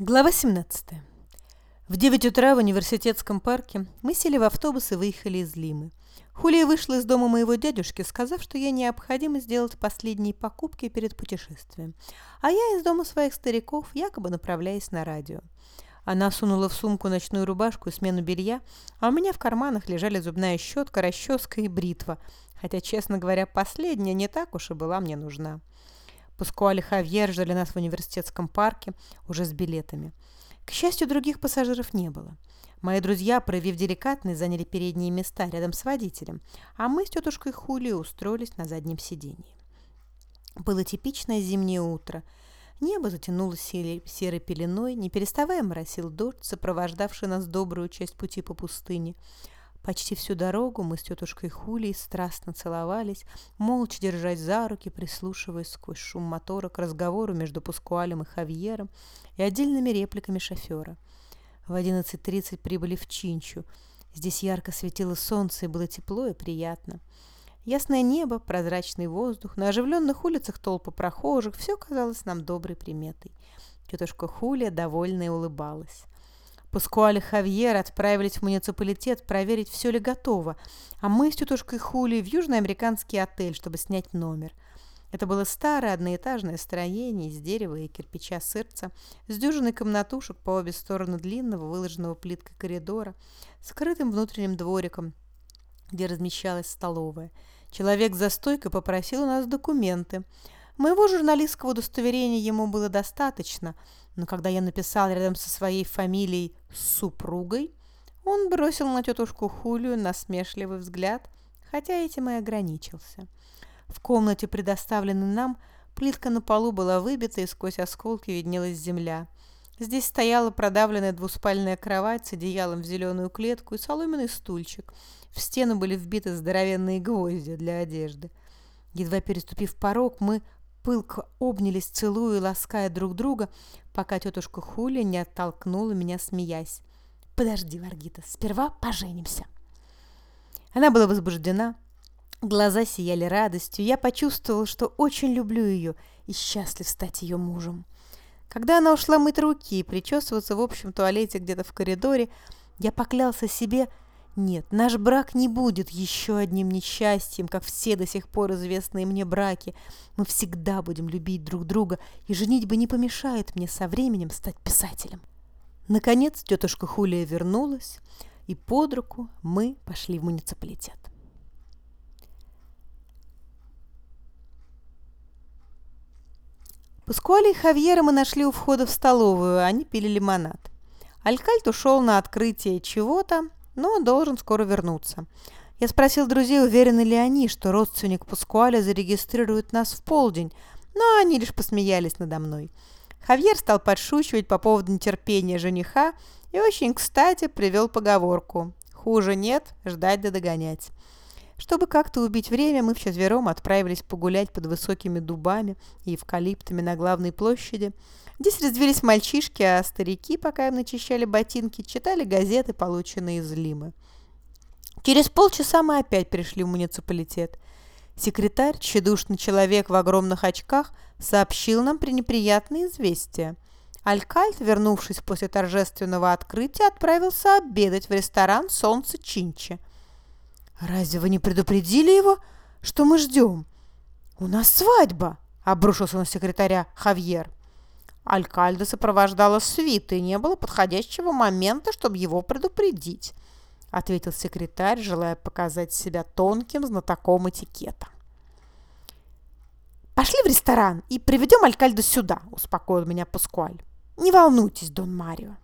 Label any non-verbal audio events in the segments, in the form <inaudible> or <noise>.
Глава 17. В 9 утра в университетском парке мы сели в автобус и выехали из Лимы. Хулия вышла из дома моего дядюшки, сказав, что ей необходимо сделать последние покупки перед путешествием, а я из дома своих стариков, якобы направляясь на радио. Она сунула в сумку ночную рубашку и смену белья, а у меня в карманах лежали зубная щетка, расческа и бритва, хотя, честно говоря, последняя не так уж и была мне нужна. Паскуаль и Хавьер ждали нас в университетском парке уже с билетами. К счастью, других пассажиров не было. Мои друзья, проявив деликатность, заняли передние места рядом с водителем, а мы с тетушкой Хули устроились на заднем сиденье. Было типичное зимнее утро. Небо затянулось серой пеленой, не переставая моросил дождь, сопровождавший нас добрую часть пути по пустыне – Почти всю дорогу мы с тетушкой Хулей страстно целовались, молча держась за руки, прислушиваясь сквозь шум мотора к разговору между Пускуалем и Хавьером и отдельными репликами шофера. В 11.30 прибыли в Чинчу. Здесь ярко светило солнце и было тепло и приятно. Ясное небо, прозрачный воздух, на оживленных улицах толпы прохожих – все казалось нам доброй приметой. Тетушка Хулия довольно улыбалась. Паскуаль и Хавьер отправились в муниципалитет проверить, все ли готово, а мы с тетушкой Хули в южноамериканский отель, чтобы снять номер. Это было старое одноэтажное строение из дерева и кирпича сырца, с дюжиной комнатушек по обе стороны длинного, выложенного плиткой коридора, скрытым внутренним двориком, где размещалась столовая. Человек за стойкой попросил у нас документы. Моего журналистского удостоверения ему было достаточно – но когда я написал рядом со своей фамилией «супругой», он бросил на тетушку Хулию насмешливый взгляд, хотя этим и ограничился. В комнате, предоставленной нам, плитка на полу была выбита, и сквозь осколки виднелась земля. Здесь стояла продавленная двуспальная кровать с одеялом в зеленую клетку и соломенный стульчик. В стену были вбиты здоровенные гвозди для одежды. Едва переступив порог, мы пылко обнялись, целуя и лаская друг друга, пока тетушка Хуля не оттолкнула меня, смеясь. «Подожди, Варгита, сперва поженимся». Она была возбуждена, глаза сияли радостью. Я почувствовал, что очень люблю ее и счастлив стать ее мужем. Когда она ушла мыть руки и причесываться в общем туалете где-то в коридоре, я поклялся себе – нет, наш брак не будет еще одним несчастьем, как все до сих пор известные мне браки. Мы всегда будем любить друг друга, и женитьба не помешает мне со временем стать писателем. Наконец тетушка Хулия вернулась, и под руку мы пошли в муниципалитет. Паскуали и Хавьера мы нашли у входа в столовую, они пили лимонад. Алькальт ушел на открытие чего-то, но он должен скоро вернуться. Я спросил друзей, уверены ли они, что родственник Паскуаля зарегистрирует нас в полдень, но они лишь посмеялись надо мной. Хавьер стал подшучивать по поводу нетерпения жениха и очень кстати привел поговорку «Хуже нет, ждать да догонять». Чтобы как-то убить время, мы вчетвером отправились погулять под высокими дубами и эвкалиптами на главной площади – Здесь развелись мальчишки, а старики, пока им начищали ботинки, читали газеты, полученные из Лимы. Через полчаса мы опять пришли в муниципалитет. Секретарь, тщедушный человек в огромных очках, сообщил нам пренеприятные известия. Алькальт, вернувшись после торжественного открытия, отправился обедать в ресторан «Солнце Чинчи». «Разве вы не предупредили его, что мы ждем? У нас свадьба!» – обрушился на секретаря Хавьер. Алькальда сопровождала свита, и не было подходящего момента, чтобы его предупредить, ответил секретарь, желая показать себя тонким знатоком этикета. «Пошли в ресторан и приведем Алькальду сюда», – успокоил меня Паскуаль. «Не волнуйтесь, Дон Марио».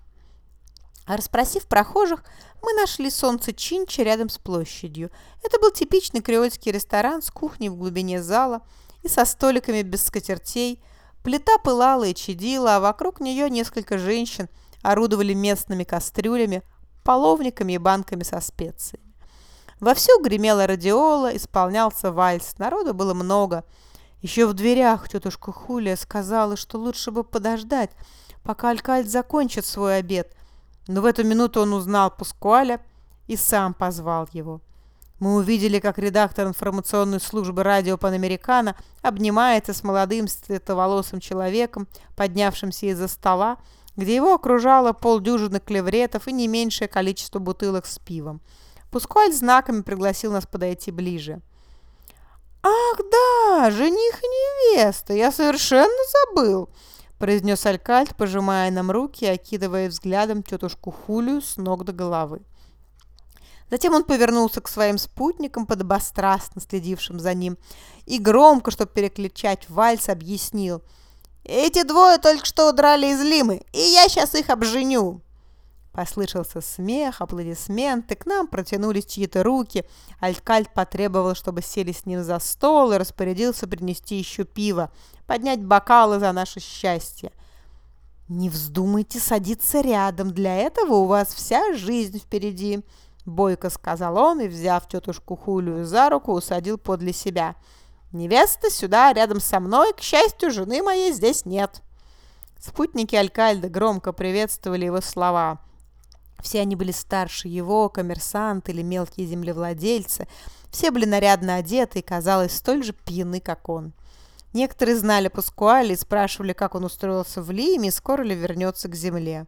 А расспросив прохожих, мы нашли солнце Чинча рядом с площадью. Это был типичный креольский ресторан с кухней в глубине зала и со столиками без скатертей – Плита пылала и чадила, а вокруг нее несколько женщин орудовали местными кастрюлями, половниками и банками со специями. Вовсю гремела радиола, исполнялся вальс, народу было много. Еще в дверях тетушка Хулия сказала, что лучше бы подождать, пока Алькальд закончит свой обед. Но в эту минуту он узнал Пускуаля и сам позвал его. Мы увидели, как редактор информационной службы радио Панамерикано обнимается с молодым светловолосым человеком, поднявшимся из-за стола, где его окружало полдюжины клевретов и не меньшее количество бутылок с пивом. Пускуаль знаками пригласил нас подойти ближе. «Ах да, жених и невеста, я совершенно забыл!» Произнес Алькальд, пожимая нам руки и окидывая взглядом тетушку Хулию с ног до головы. Затем он повернулся к своим спутникам, подобострастно следившим за ним, и громко, чтобы переключать вальс, объяснил. «Эти двое только что удрали из Лимы, и я сейчас их обженю!» Послышался смех, аплодисменты, к нам протянулись чьи-то руки. Алькальд потребовал, чтобы сели с ним за стол и распорядился принести еще пиво, поднять бокалы за наше счастье. «Не вздумайте садиться рядом, для этого у вас вся жизнь впереди», — бойко сказал он и, взяв тетушку Хулию за руку, усадил подле себя. «Невеста сюда, рядом со мной, к счастью, жены моей здесь нет». Спутники Алькальда громко приветствовали его слова — все они были старше его, коммерсанты или мелкие землевладельцы. Все были нарядно одеты и, казалось, столь же пьяны, как он. Некоторые знали Паскуали и спрашивали, как он устроился в Лиме и скоро ли вернется к земле.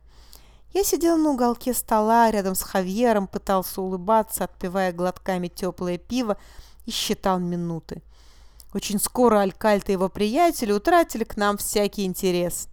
Я сидел на уголке стола рядом с Хавьером, пытался улыбаться, отпивая глотками теплое пиво и считал минуты. Очень скоро Алькальт и его приятели утратили к нам всякий интерес.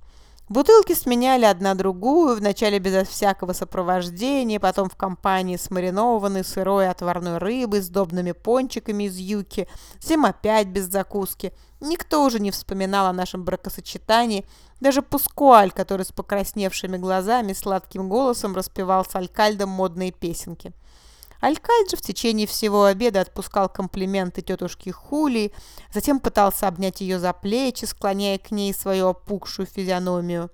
Бутылки сменяли одна другую, вначале безо всякого сопровождения, потом в компании с маринованной сырой отварной рыбой, с добными пончиками из юки, затем опять без закуски. Никто уже не вспоминал о нашем бракосочетании, даже Пускуаль, который с покрасневшими глазами сладким голосом распевал с алькальдом модные песенки. Алькальд в течение всего обеда отпускал комплименты тетушке Хули, затем пытался обнять ее за плечи, склоняя к ней свою опухшую физиономию.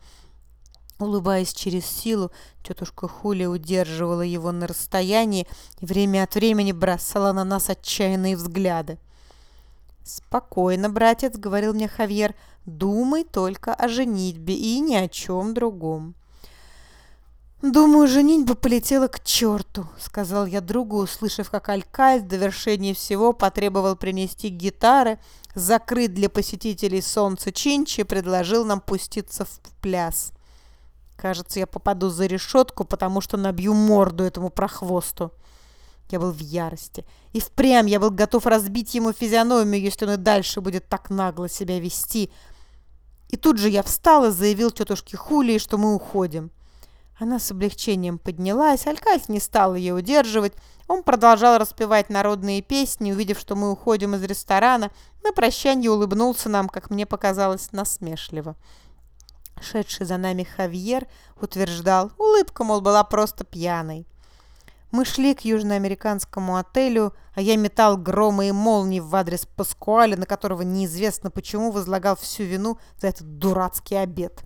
Улыбаясь через силу, тетушка Хули удерживала его на расстоянии и время от времени бросала на нас отчаянные взгляды. «Спокойно, братец», — говорил мне Хавьер, — «думай только о женитьбе и ни о чем другом». «Думаю, женитьба полетела к черту», — сказал я другу, услышав, как Алькаль в довершении всего потребовал принести гитары, закрыть для посетителей солнце Чинчи предложил нам пуститься в пляс. Кажется, я попаду за решетку, потому что набью морду этому прохвосту. Я был в ярости. И впрямь я был готов разбить ему физиономию, если он и дальше будет так нагло себя вести. И тут же я встал и заявил тетушке Хулии, что мы уходим. Она с облегчением поднялась, Алькальф не стал ее удерживать. Он продолжал распевать народные песни, увидев, что мы уходим из ресторана, на прощанье улыбнулся нам, как мне показалось, насмешливо. Шедший за нами Хавьер утверждал, улыбка, мол, была просто пьяной. Мы шли к южноамериканскому отелю, а я метал громы и молнии в адрес Паскуаля, на которого неизвестно почему возлагал всю вину за этот дурацкий обед.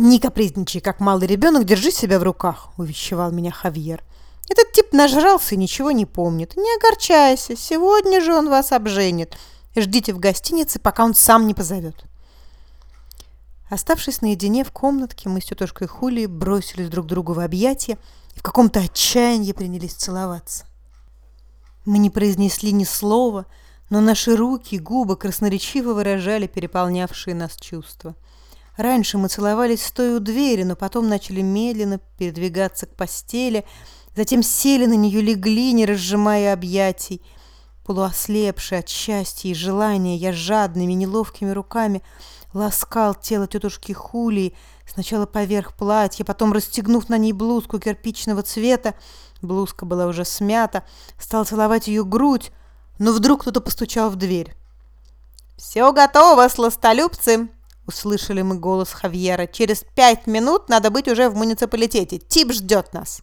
«Не капризничай, как малый ребенок, держи себя в руках», – увещевал меня Хавьер. «Этот тип нажрался и ничего не помнит. Не огорчайся, сегодня же он вас обженит. Ждите в гостинице, пока он сам не позовет». Оставшись наедине в комнатке, мы с тетушкой Хули бросились друг другу в объятия и в каком-то отчаянии принялись целоваться. Мы не произнесли ни слова, но наши руки и губы красноречиво выражали переполнявшие нас чувства – Раньше мы целовались стоя у двери, но потом начали медленно передвигаться к постели, затем сели на нее, легли, не разжимая объятий. Полуослепший от счастья и желания, я жадными, неловкими руками ласкал тело тетушки Хулии, сначала поверх платья, потом расстегнув на ней блузку кирпичного цвета, блузка была уже смята, стал целовать ее грудь, но вдруг кто-то постучал в дверь. «Все готово, сластолюбцы!» Услышали мы голос Хавьера. «Через пять минут надо быть уже в муниципалитете. Тип ждет нас!»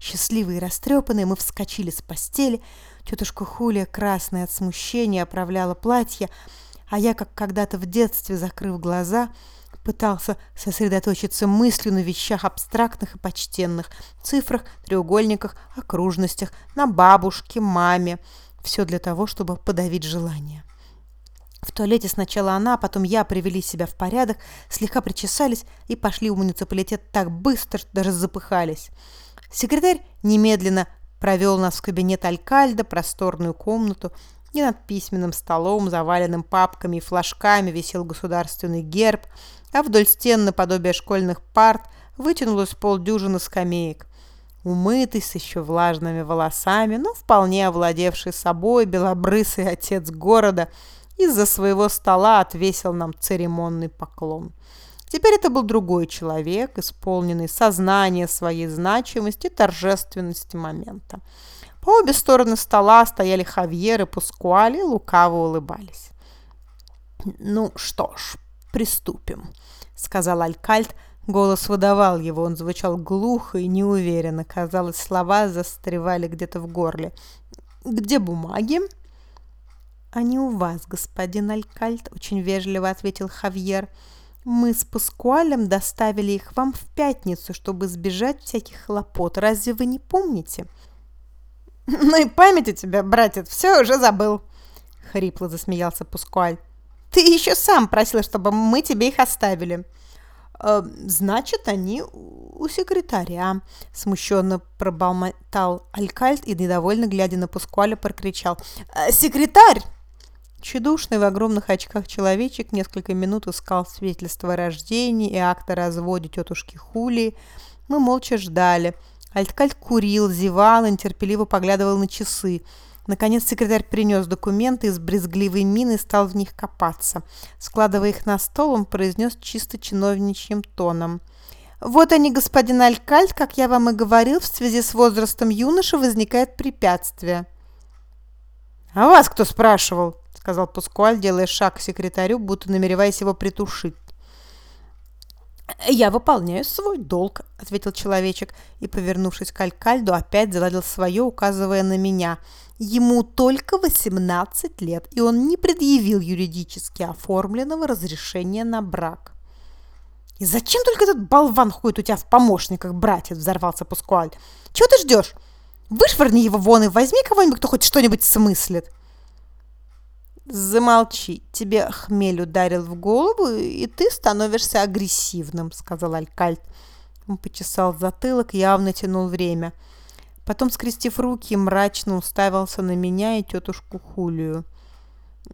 Счастливые и растрепанные мы вскочили с постели. Тетушка Хулия, красная от смущения, оправляла платье, а я, как когда-то в детстве, закрыв глаза, пытался сосредоточиться мыслью на вещах абстрактных и почтенных, цифрах, треугольниках, окружностях, на бабушке, маме. Все для того, чтобы подавить желание. В туалете сначала она, а потом я привели себя в порядок, слегка причесались и пошли в муниципалитет так быстро, что даже запыхались. Секретарь немедленно провел нас в кабинет Алькальда, просторную комнату, и над письменным столом, заваленным папками и флажками, висел государственный герб, а вдоль стен наподобие школьных парт вытянулось полдюжины скамеек. Умытый, с еще влажными волосами, но вполне овладевший собой, белобрысый отец города из-за своего стола отвесил нам церемонный поклон. Теперь это был другой человек, исполненный сознания своей значимости и торжественности момента. По обе стороны стола стояли Хавьер и Пускуали лукаво улыбались. «Ну что ж, приступим», — сказал Алькальт. Голос выдавал его, он звучал глухо и неуверенно. Казалось, слова застревали где-то в горле. «Где бумаги?» «Они у вас, господин Алькальт», — очень вежливо ответил Хавьер. «Мы с Паскуалем доставили их вам в пятницу, чтобы избежать всяких хлопот. Разве вы не помните?» <laughs> «Ну и память у тебя, братец, все уже забыл», — хрипло засмеялся Пускуаль. «Ты еще сам просил, чтобы мы тебе их оставили». «Э, «Значит, они у секретаря», — смущенно пробормотал Алькальт и, недовольно глядя на Пускуаля, прокричал. «Э, «Секретарь!» Чедушный в огромных очках человечек несколько минут искал свидетельство о рождении и акт о разводе тетушки Хули. Мы молча ждали. Альткальт курил, зевал нетерпеливо поглядывал на часы. Наконец секретарь принес документы и с брезгливой миной стал в них копаться. Складывая их на стол, он произнес чисто чиновничьим тоном. «Вот они, господин Алькальт, как я вам и говорил, в связи с возрастом юноши возникает препятствие». «А вас кто спрашивал?» — сказал Пускуаль, делая шаг к секретарю, будто намереваясь его притушить. «Я выполняю свой долг», — ответил человечек и, повернувшись к Алькальду, опять заладил свое, указывая на меня. Ему только 18 лет, и он не предъявил юридически оформленного разрешения на брак. «И зачем только этот болван ходит у тебя в помощниках, братец?» — взорвался Пускуаль. «Чего ты ждешь? Вышвырни его вон и возьми кого-нибудь, кто хоть что-нибудь смыслит». «Замолчи, тебе хмель ударил в голову, и ты становишься агрессивным», — сказал Алькальт. Он почесал затылок, явно тянул время. Потом, скрестив руки, мрачно уставился на меня и тетушку Хулию.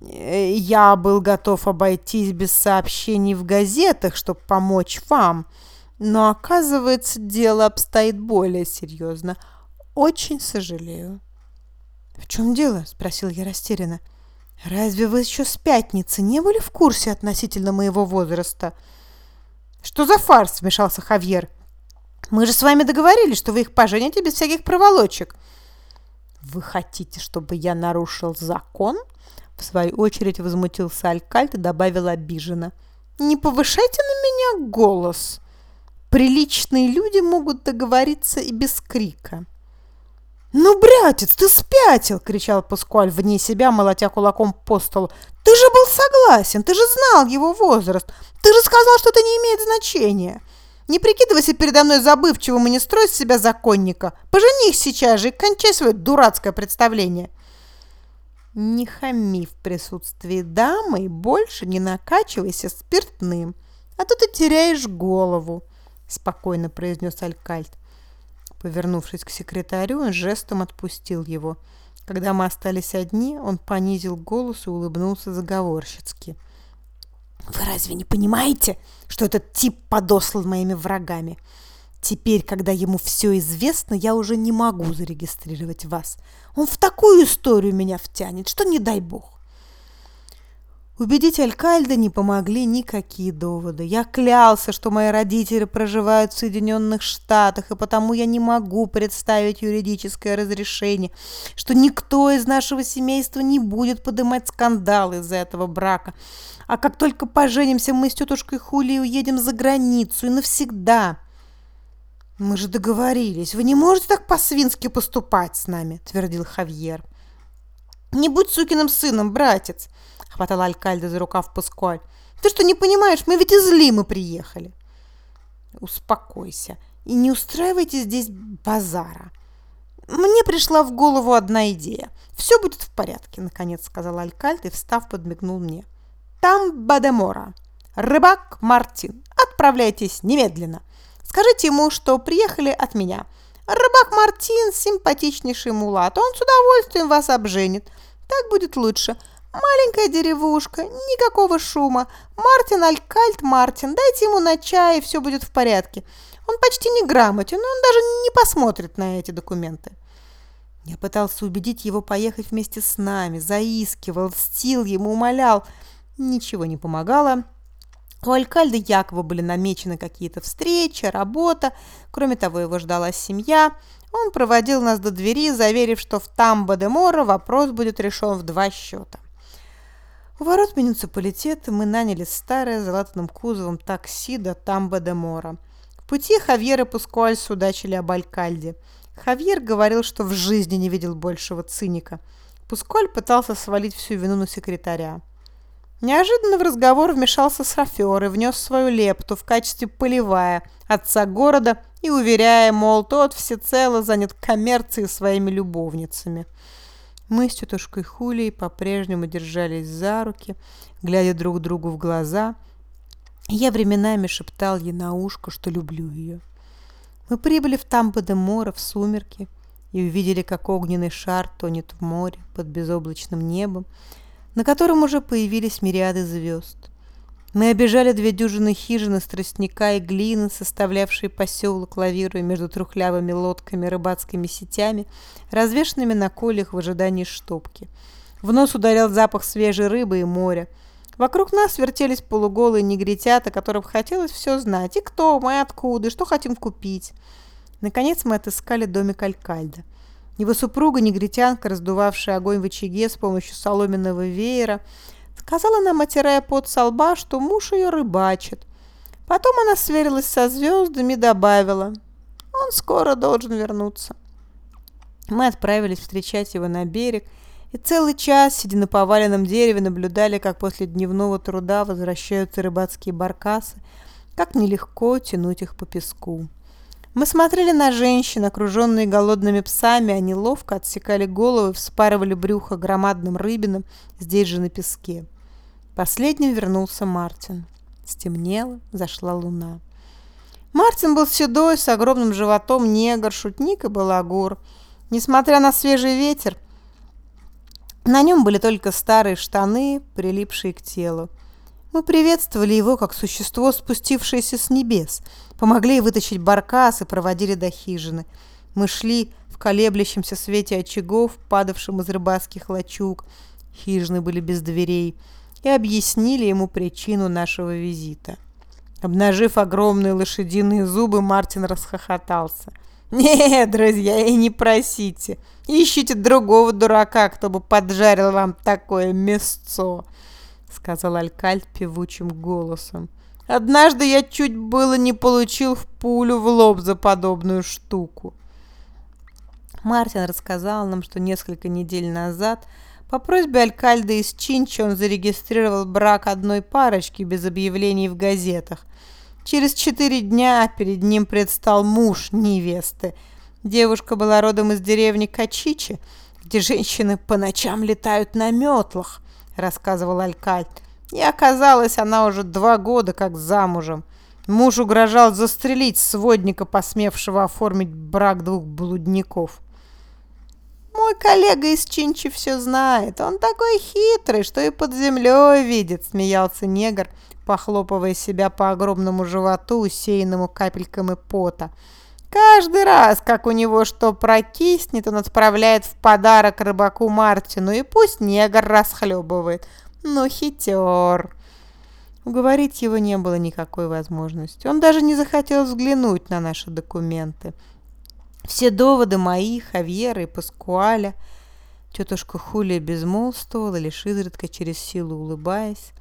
«Э, «Я был готов обойтись без сообщений в газетах, чтобы помочь вам, но, оказывается, дело обстоит более серьезно. Очень сожалею». «В чем дело?» — спросил я растерянно. «Разве вы еще с пятницы не были в курсе относительно моего возраста?» «Что за фарс?» – вмешался Хавьер. «Мы же с вами договорились, что вы их пожените без всяких проволочек». «Вы хотите, чтобы я нарушил закон?» В свою очередь возмутился Алькальт и добавил обиженно. «Не повышайте на меня голос. Приличные люди могут договориться и без крика». «Ну, братец, ты спятил!» — кричал Паскуаль вне себя, молотя кулаком по столу. «Ты же был согласен, ты же знал его возраст, ты же сказал, что это не имеет значения. Не прикидывайся передо мной забывчивым и не строй из себя законника. Поженись сейчас же и кончай свое дурацкое представление». «Не хами в присутствии дамы и больше не накачивайся спиртным, а то ты теряешь голову», — спокойно произнес Алькальт. Повернувшись к секретарю, он жестом отпустил его. Когда мы остались одни, он понизил голос и улыбнулся заговорщицки. «Вы разве не понимаете, что этот тип подослан моими врагами? Теперь, когда ему все известно, я уже не могу зарегистрировать вас. Он в такую историю меня втянет, что не дай бог. Убедить Алькальда не помогли никакие доводы. Я клялся, что мои родители проживают в Соединенных Штатах, и потому я не могу представить юридическое разрешение, что никто из нашего семейства не будет поднимать скандал из-за этого брака. А как только поженимся, мы с тетушкой Хули уедем за границу и навсегда. «Мы же договорились. Вы не можете так по-свински поступать с нами», — твердил Хавьер. «Не будь сукиным сыном, братец!» — хватал Алькальда за рукав Паскуаль. «Ты что, не понимаешь? Мы ведь из Лимы приехали!» «Успокойся и не устраивайте здесь базара. Мне пришла в голову одна идея. Все будет в порядке», — наконец сказал Алькальд и, встав, подмигнул мне. «Там Бадемора. Рыбак Мартин. Отправляйтесь немедленно. Скажите ему, что приехали от меня. Рыбак Мартин – симпатичнейший мулат. Он с удовольствием вас обженит. Так будет лучше. Маленькая деревушка, никакого шума. Мартин Алькальт Мартин, дайте ему на чай, и все будет в порядке. Он почти не грамотен, он даже не посмотрит на эти документы. Я пытался убедить его поехать вместе с нами, заискивал, стил ему, умолял. Ничего не помогало. У Алькальда Якова были намечены какие-то встречи, работа. Кроме того, его ждала семья. Он проводил нас до двери, заверив, что в Тамбо-де-Моро вопрос будет решен в два счета. У ворот муниципалитета мы наняли старое золотым кузовом такси до Тамбо-де-Моро. В пути Хавьер и Пускуаль судачили об Алькальде. Хавьер говорил, что в жизни не видел большего циника. Пускуаль пытался свалить всю вину на секретаря. Неожиданно в разговор вмешался шофер и внес свою лепту в качестве полевая отца города и уверяя, мол, тот всецело занят коммерцией своими любовницами – мы с тетушкой Хулией по-прежнему держались за руки, глядя друг другу в глаза. Я временами шептал ей на ушко, что люблю ее. Мы прибыли в Тампо-де-Моро в сумерки и увидели, как огненный шар тонет в море под безоблачным небом, на котором уже появились мириады звезд. Мы обижали две дюжины хижин из тростника и глины, составлявшие поселок, лавируя между трухлявыми лодками рыбацкими сетями, развешенными на колях в ожидании штопки. В нос ударял запах свежей рыбы и моря. Вокруг нас вертелись полуголые негритята, которым хотелось все знать. И кто мы, откуда, и что хотим купить. Наконец мы отыскали домик Алькальда. Его супруга, негритянка, раздувавшая огонь в очаге с помощью соломенного веера, Сказала нам, отирая пот со лба, что муж ее рыбачит. Потом она сверилась со звездами и добавила, он скоро должен вернуться. Мы отправились встречать его на берег, и целый час, сидя на поваленном дереве, наблюдали, как после дневного труда возвращаются рыбацкие баркасы, как нелегко тянуть их по песку. Мы смотрели на женщин, окруженные голодными псами, они ловко отсекали головы, вспарывали брюхо громадным рыбинам здесь же на песке. Последним вернулся Мартин. Стемнело, зашла луна. Мартин был седой, с огромным животом, негр, шутник и балагур. Несмотря на свежий ветер, на нем были только старые штаны, прилипшие к телу. Мы приветствовали его как существо, спустившееся с небес, помогли вытащить баркас и проводили до хижины. Мы шли в колеблющемся свете очагов, падавшим из рыбацких лачуг. Хижины были без дверей и объяснили ему причину нашего визита. Обнажив огромные лошадиные зубы, Мартин расхохотался. «Нет, друзья, и не просите. Ищите другого дурака, кто бы поджарил вам такое мясцо», — сказал Алькальд певучим голосом. «Однажды я чуть было не получил в пулю в лоб за подобную штуку». Мартин рассказал нам, что несколько недель назад по просьбе Алькальда из Чинчи он зарегистрировал брак одной парочки без объявлений в газетах. Через четыре дня перед ним предстал муж невесты. Девушка была родом из деревни Качичи, где женщины по ночам летают на метлах, рассказывал Алькальд. И оказалось, она уже два года как замужем. Муж угрожал застрелить сводника, посмевшего оформить брак двух блудников. Мой коллега из Чинчи все знает. Он такой хитрый, что и под землей видит, смеялся негр, похлопывая себя по огромному животу, усеянному капельками пота. Каждый раз, как у него что прокиснет, он отправляет в подарок рыбаку Мартину, и пусть негр расхлебывает. Ну, хитер. Уговорить его не было никакой возможности. Он даже не захотел взглянуть на наши документы. Все доводы мои, Хавьера и Паскуаля. Тетушка Хулия безмолвствовала, лишь изредка через силу улыбаясь,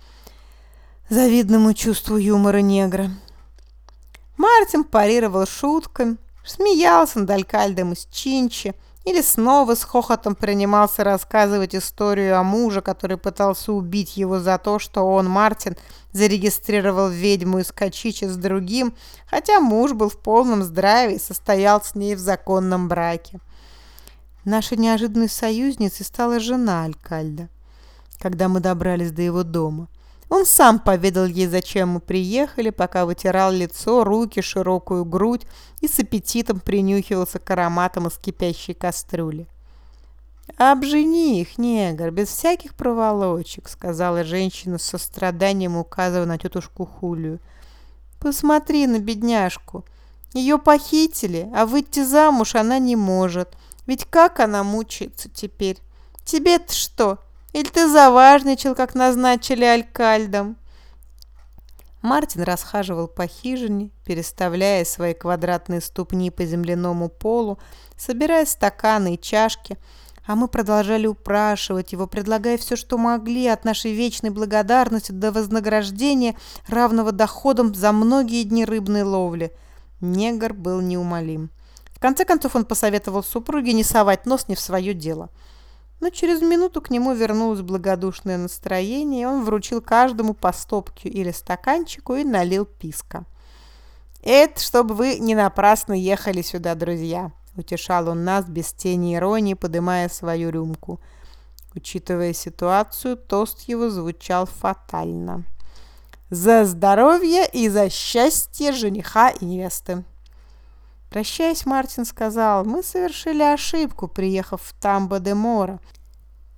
завидному чувству юмора негра. Мартин парировал шутками, смеялся над Алькальдом из Чинчи, или снова с хохотом принимался рассказывать историю о муже, который пытался убить его за то, что он, Мартин, зарегистрировал ведьму из Качичи с другим, хотя муж был в полном здравии и состоял с ней в законном браке. Нашей неожиданной союзницей стала жена Алькальда, когда мы добрались до его дома. Он сам поведал ей, зачем мы приехали, пока вытирал лицо, руки, широкую грудь и с аппетитом принюхивался к ароматам из кипящей кастрюли. «Обжени их, негр, без всяких проволочек», — сказала женщина с состраданием, указывая на тетушку Хулию. «Посмотри на бедняжку. Ее похитили, а выйти замуж она не может. Ведь как она мучается теперь? Тебе-то что? Или ты заважничал, как назначили алькальдом?» Мартин расхаживал по хижине, переставляя свои квадратные ступни по земляному полу, собирая стаканы и чашки, а мы продолжали упрашивать его, предлагая все, что могли, от нашей вечной благодарности до вознаграждения, равного доходам за многие дни рыбной ловли. Негр был неумолим. В конце концов он посоветовал супруге не совать нос не в свое дело. Но через минуту к нему вернулось благодушное настроение, и он вручил каждому по стопке или стаканчику и налил писка. «Это чтобы вы не напрасно ехали сюда, друзья», — утешал он нас без тени иронии, подымая свою рюмку. Учитывая ситуацию, тост его звучал фатально. «За здоровье и за счастье жениха и невесты!» Прощаясь, Мартин сказал, мы совершили ошибку, приехав в Тамбо-де-Мора,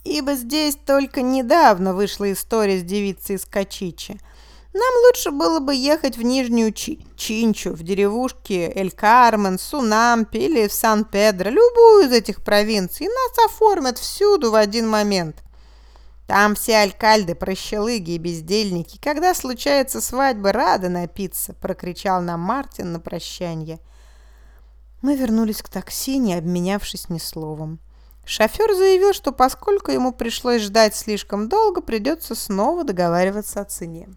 ибо здесь только недавно вышла история с девицей из Качичи. Нам лучше было бы ехать в Нижнюю Чи Чинчу, в деревушке Эль-Кармен, Сунампи или в Сан-Педро, любую из этих провинций, и нас оформят всюду в один момент. Там все алькальды, прощелыги и бездельники. Когда случается свадьба, рады напиться, прокричал нам Мартин на прощанье. Мы вернулись к такси, не обменявшись ни словом. Шофер заявил, что поскольку ему пришлось ждать слишком долго, придется снова договариваться о цене.